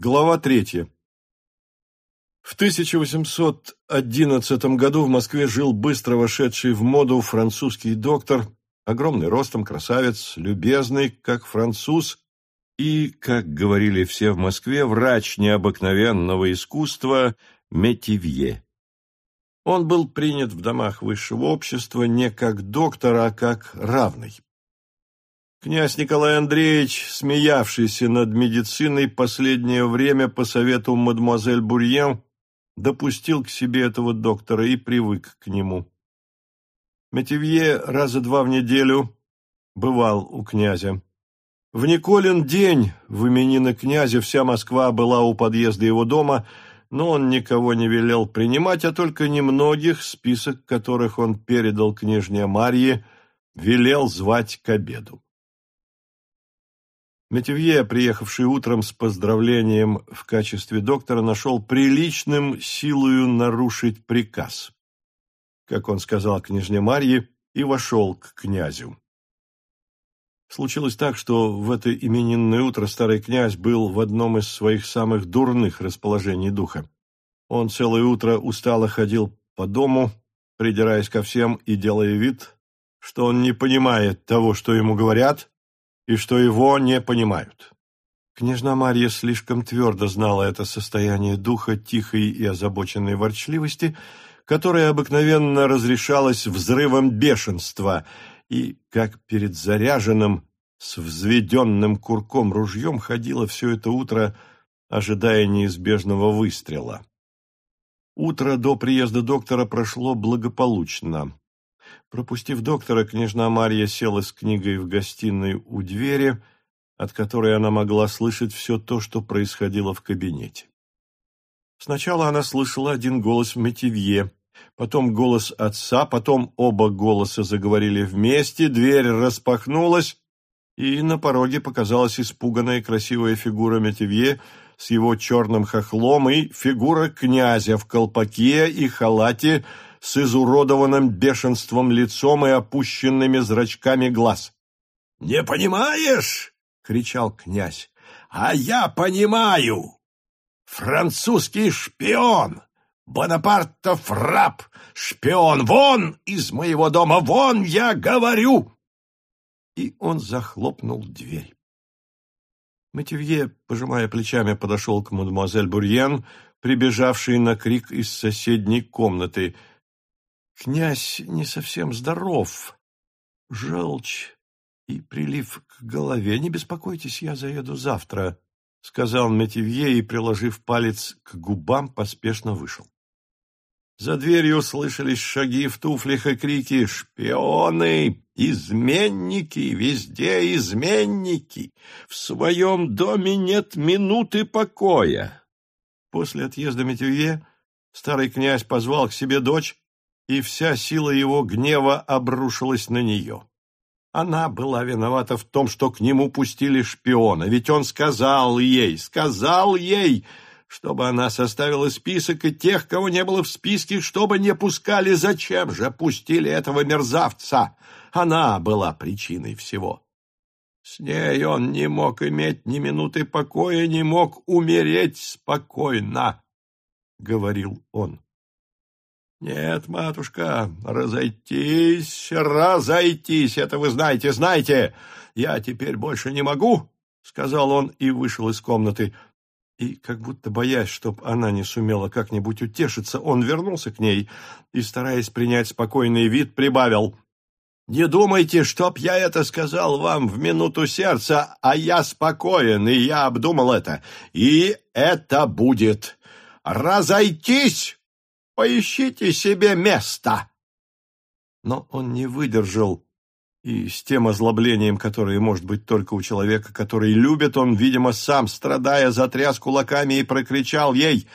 Глава третья. В 1811 году в Москве жил быстро вошедший в моду французский доктор, огромный ростом красавец, любезный, как француз, и, как говорили все в Москве, врач необыкновенного искусства Метивье. Он был принят в домах высшего общества не как доктор, а как равный. Князь Николай Андреевич, смеявшийся над медициной последнее время по совету мадемуазель Бурьен, допустил к себе этого доктора и привык к нему. Метивье раза два в неделю бывал у князя. В Николин день в именины князя вся Москва была у подъезда его дома, но он никого не велел принимать, а только немногих, список которых он передал княжне Марье, велел звать к обеду. Метевье, приехавший утром с поздравлением в качестве доктора, нашел приличным силою нарушить приказ, как он сказал княжне Марье, и вошел к князю. Случилось так, что в это именинное утро старый князь был в одном из своих самых дурных расположений духа. Он целое утро устало ходил по дому, придираясь ко всем и делая вид, что он не понимает того, что ему говорят, и что его не понимают. Княжна Марья слишком твердо знала это состояние духа тихой и озабоченной ворчливости, которое обыкновенно разрешалось взрывом бешенства, и, как перед заряженным, с взведенным курком ружьем ходила все это утро, ожидая неизбежного выстрела. Утро до приезда доктора прошло благополучно. Пропустив доктора, княжна Марья села с книгой в гостиной у двери, от которой она могла слышать все то, что происходило в кабинете. Сначала она слышала один голос метивье, потом голос отца, потом оба голоса заговорили вместе, дверь распахнулась, и на пороге показалась испуганная красивая фигура Метивье с его черным хохлом и фигура князя в колпаке и халате с изуродованным бешенством лицом и опущенными зрачками глаз. «Не понимаешь?» — кричал князь. «А я понимаю! Французский шпион! Бонапартов раб! Шпион! Вон из моего дома! Вон, я говорю!» И он захлопнул дверь. Матевье, пожимая плечами, подошел к мадемуазель Бурьен, прибежавшей на крик из соседней комнаты — Князь не совсем здоров. Желчь и прилив к голове. Не беспокойтесь, я заеду завтра, — сказал Метивье и, приложив палец к губам, поспешно вышел. За дверью слышались шаги в туфлях и крики «Шпионы! Изменники! Везде изменники! В своем доме нет минуты покоя!» После отъезда Метивье старый князь позвал к себе дочь и вся сила его гнева обрушилась на нее. Она была виновата в том, что к нему пустили шпиона, ведь он сказал ей, сказал ей, чтобы она составила список и тех, кого не было в списке, чтобы не пускали. Зачем же пустили этого мерзавца? Она была причиной всего. С ней он не мог иметь ни минуты покоя, не мог умереть спокойно, — говорил он. «Нет, матушка, разойтись, разойтись, это вы знаете, знаете. Я теперь больше не могу», — сказал он и вышел из комнаты. И, как будто боясь, чтоб она не сумела как-нибудь утешиться, он вернулся к ней и, стараясь принять спокойный вид, прибавил. «Не думайте, чтоб я это сказал вам в минуту сердца, а я спокоен, и я обдумал это. И это будет. Разойтись!» Поищите себе место!» Но он не выдержал, и с тем озлоблением, которое может быть только у человека, который любит, он, видимо, сам, страдая, затряс кулаками и прокричал ей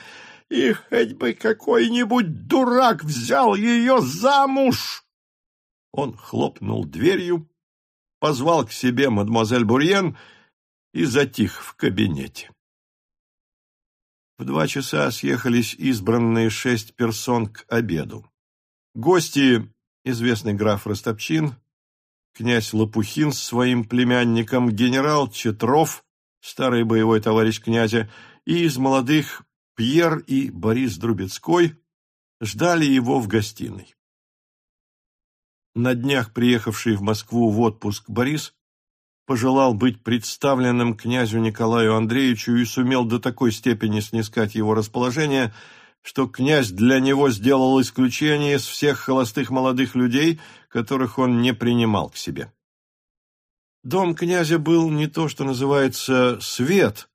«И хоть бы какой-нибудь дурак взял ее замуж!» Он хлопнул дверью, позвал к себе мадемуазель Бурьен и затих в кабинете. В два часа съехались избранные шесть персон к обеду. Гости – известный граф Ростопчин, князь Лопухин с своим племянником, генерал Четров, старый боевой товарищ князя, и из молодых Пьер и Борис Друбецкой ждали его в гостиной. На днях приехавший в Москву в отпуск Борис пожелал быть представленным князю Николаю Андреевичу и сумел до такой степени снискать его расположение, что князь для него сделал исключение из всех холостых молодых людей, которых он не принимал к себе. Дом князя был не то, что называется «свет»,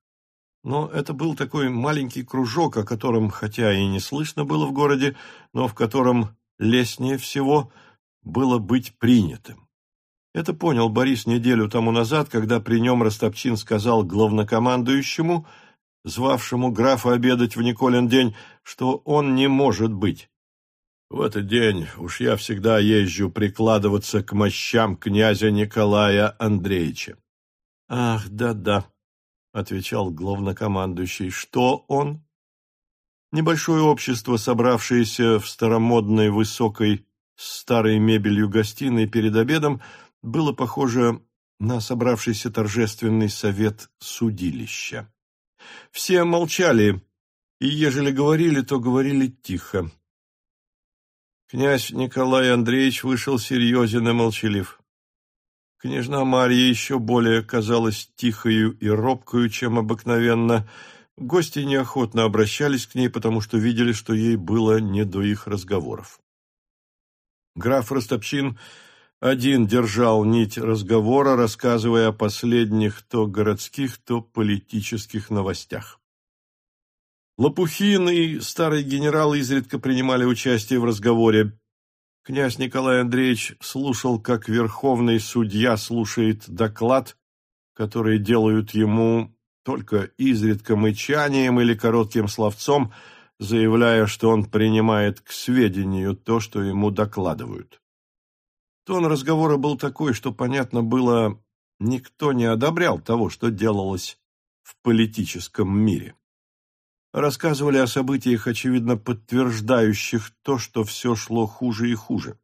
но это был такой маленький кружок, о котором, хотя и не слышно было в городе, но в котором лестнее всего было быть принятым. Это понял Борис неделю тому назад, когда при нем Ростопчин сказал главнокомандующему, звавшему графа обедать в Николин день, что он не может быть. В этот день уж я всегда езжу прикладываться к мощам князя Николая Андреевича. — Ах, да-да, — отвечал главнокомандующий. — Что он? Небольшое общество, собравшееся в старомодной высокой старой мебелью гостиной перед обедом, было похоже на собравшийся торжественный совет судилища. Все молчали, и ежели говорили, то говорили тихо. Князь Николай Андреевич вышел серьезен и молчалив. Княжна Марья еще более казалась тихою и робкою, чем обыкновенно. Гости неохотно обращались к ней, потому что видели, что ей было не до их разговоров. Граф Ростопчин один держал нить разговора, рассказывая о последних то городских, то политических новостях. Лопухин и старый генерал изредка принимали участие в разговоре. Князь Николай Андреевич слушал, как верховный судья слушает доклад, который делают ему только изредка мычанием или коротким словцом, заявляя, что он принимает к сведению то, что ему докладывают. Тон разговора был такой, что понятно было, никто не одобрял того, что делалось в политическом мире. Рассказывали о событиях, очевидно, подтверждающих то, что все шло хуже и хуже.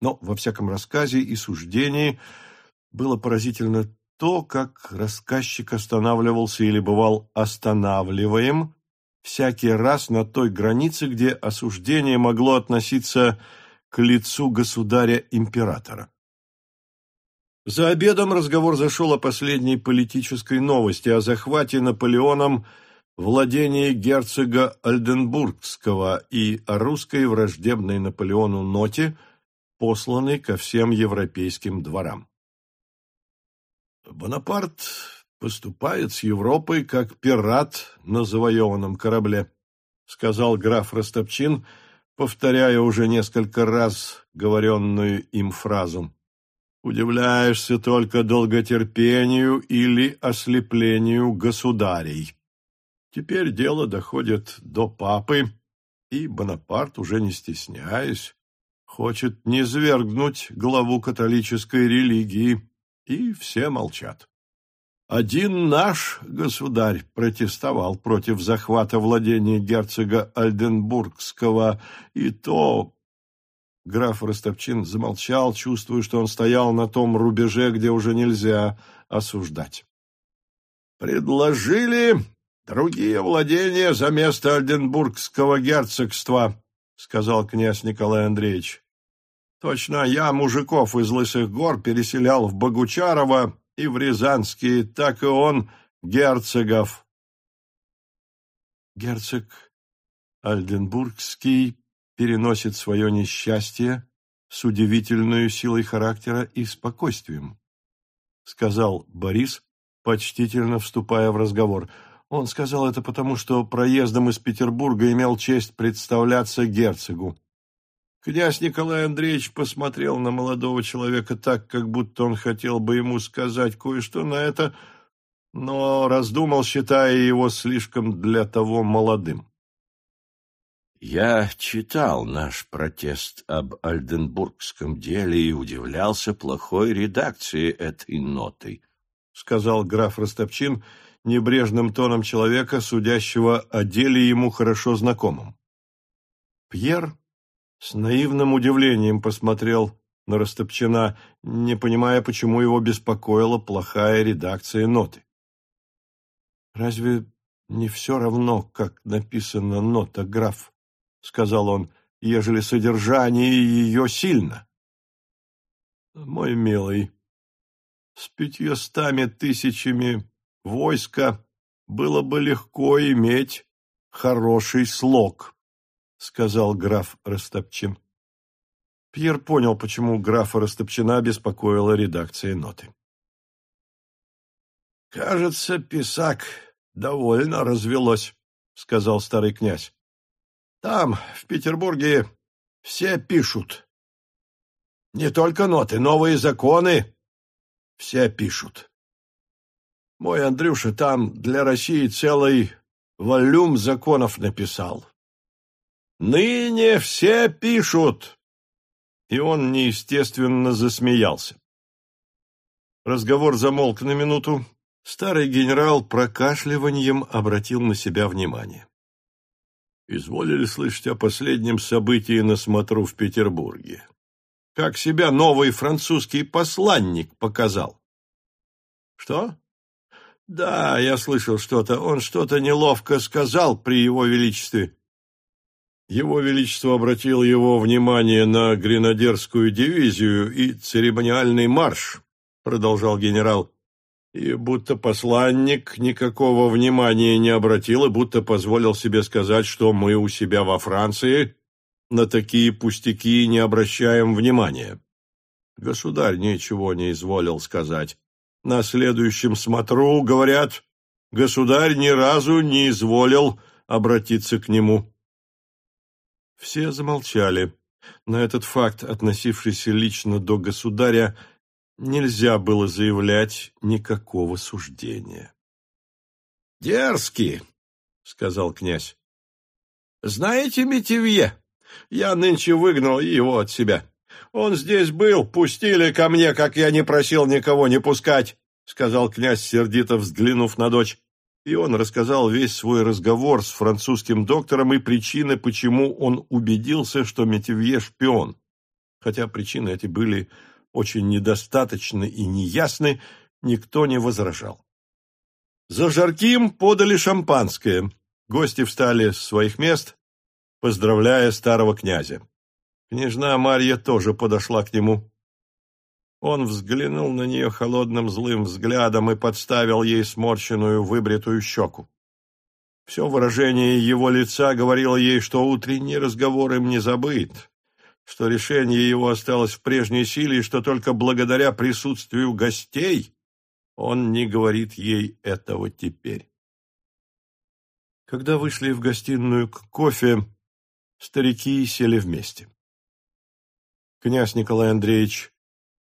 Но во всяком рассказе и суждении было поразительно то, как рассказчик останавливался или бывал останавливаем всякий раз на той границе, где осуждение могло относиться к лицу государя-императора. За обедом разговор зашел о последней политической новости, о захвате Наполеоном владения герцога Альденбургского и о русской враждебной Наполеону ноте, посланной ко всем европейским дворам. Бонапарт поступает с Европой как пират на завоеванном корабле, сказал граф Ростопчин, — повторяя уже несколько раз говоренную им фразу. «Удивляешься только долготерпению или ослеплению государей». Теперь дело доходит до папы, и Бонапарт, уже не стесняясь, хочет низвергнуть главу католической религии, и все молчат. Один наш государь протестовал против захвата владения герцога Альденбургского, и то... Граф Ростовчин замолчал, чувствуя, что он стоял на том рубеже, где уже нельзя осуждать. «Предложили другие владения за место Альденбургского герцогства», — сказал князь Николай Андреевич. «Точно я мужиков из Лысых гор переселял в Богучарово и в Рязанские, так и он герцогов. Герцог Альденбургский переносит свое несчастье с удивительной силой характера и спокойствием, сказал Борис, почтительно вступая в разговор. Он сказал это потому, что проездом из Петербурга имел честь представляться герцогу. Князь Николай Андреевич посмотрел на молодого человека так, как будто он хотел бы ему сказать кое-что на это, но раздумал, считая его слишком для того молодым. Я читал наш протест об Альденбургском деле и удивлялся плохой редакции этой ноты, — сказал граф Ростопчин небрежным тоном человека, судящего о деле ему хорошо знакомым. Пьер с наивным удивлением посмотрел на Растопчина, не понимая, почему его беспокоила плохая редакция ноты. «Разве не все равно, как написана нота, граф, — сказал он, — ежели содержание ее сильно. Мой милый, с пятьюстами тысячами войска было бы легко иметь хороший слог, — сказал граф Растопчин. Пьер понял, почему графа Растопчина беспокоила редакция ноты. «Кажется, писак довольно развелось», — сказал старый князь. «Там, в Петербурге, все пишут. Не только ноты, новые законы все пишут. Мой Андрюша там для России целый волюм законов написал. Ныне все пишут!» И он неестественно засмеялся. Разговор замолк на минуту, Старый генерал прокашливанием обратил на себя внимание. «Изволили слышать о последнем событии на смотру в Петербурге? Как себя новый французский посланник показал?» «Что?» «Да, я слышал что-то. Он что-то неловко сказал при его величестве». Его Величество обратил его внимание на гренадерскую дивизию и церемониальный марш, продолжал генерал и будто посланник никакого внимания не обратил, и будто позволил себе сказать, что мы у себя во Франции на такие пустяки не обращаем внимания. Государь ничего не изволил сказать. На следующем смотру, говорят, государь ни разу не изволил обратиться к нему. Все замолчали. На этот факт, относившийся лично до государя, нельзя было заявлять никакого суждения. «Дерзкий», — сказал князь. «Знаете Метевье? Я нынче выгнал его от себя. Он здесь был, пустили ко мне, как я не просил никого не пускать», — сказал князь, сердито взглянув на дочь. И он рассказал весь свой разговор с французским доктором и причины, почему он убедился, что Метевье шпион. Хотя причины эти были очень недостаточны и неясны, никто не возражал. За жарким подали шампанское. Гости встали с своих мест, поздравляя старого князя. Княжна Марья тоже подошла к нему. Он взглянул на нее холодным злым взглядом и подставил ей сморщенную выбритую щеку. Все выражение его лица говорило ей, что утренний разговор им не забыт, что решение его осталось в прежней силе и что только благодаря присутствию гостей он не говорит ей этого теперь. Когда вышли в гостиную к кофе, старики сели вместе. Князь Николай Андреевич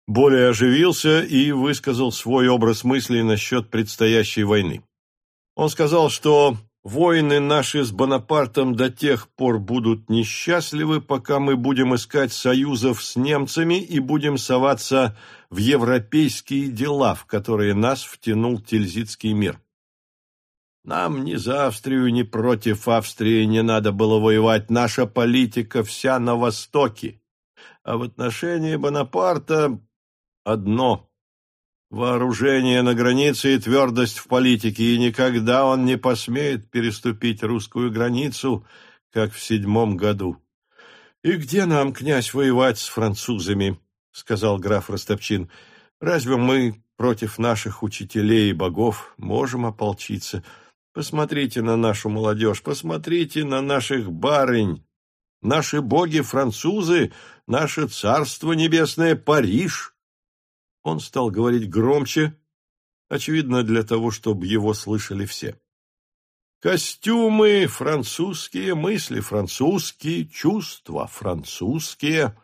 более оживился и высказал свой образ мыслей насчет предстоящей войны. Он сказал, что Войны наши с Бонапартом до тех пор будут несчастливы, пока мы будем искать союзов с немцами и будем соваться в европейские дела, в которые нас втянул Тильзитский мир. Нам ни за Австрию, ни против Австрии не надо было воевать. Наша политика вся на Востоке. А в отношении Бонапарта одно вооружение на границе и твердость в политике, и никогда он не посмеет переступить русскую границу, как в седьмом году. «И где нам, князь, воевать с французами?» — сказал граф Ростопчин. «Разве мы против наших учителей и богов можем ополчиться? Посмотрите на нашу молодежь, посмотрите на наших барынь. Наши боги — французы, наше царство небесное — Париж». Он стал говорить громче, очевидно, для того, чтобы его слышали все. Костюмы французские, мысли французские, чувства французские.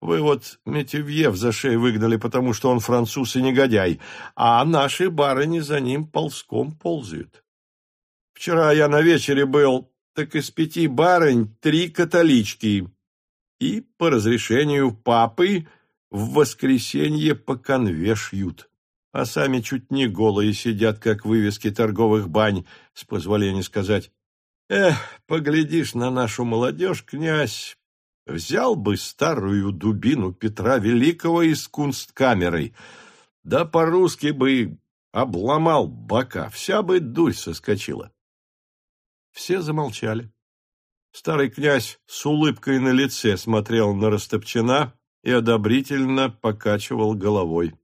Вы вот Метевье за шею выгнали, потому что он француз и негодяй, а наши барыни за ним ползком ползают. Вчера я на вечере был, так из пяти барынь три католички. И по разрешению папы в воскресенье по конве шьют, а сами чуть не голые сидят, как вывески торговых бань, с позволения сказать. Эх, поглядишь на нашу молодежь, князь, взял бы старую дубину Петра Великого из кунсткамерой, да по-русски бы обломал бока, вся бы дурь соскочила. Все замолчали. Старый князь с улыбкой на лице смотрел на Растопчина и одобрительно покачивал головой.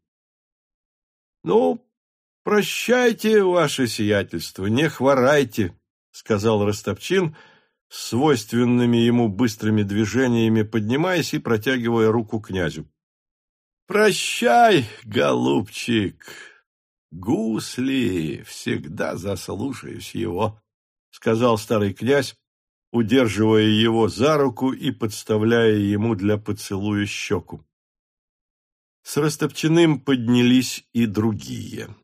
— Ну, прощайте, ваше сиятельство, не хворайте, — сказал Растопчин, с свойственными ему быстрыми движениями поднимаясь и протягивая руку князю. — Прощай, голубчик, гусли, всегда заслушаюсь его, — сказал старый князь, удерживая его за руку и подставляя ему для поцелуя щеку. С Растопчиным поднялись и другие.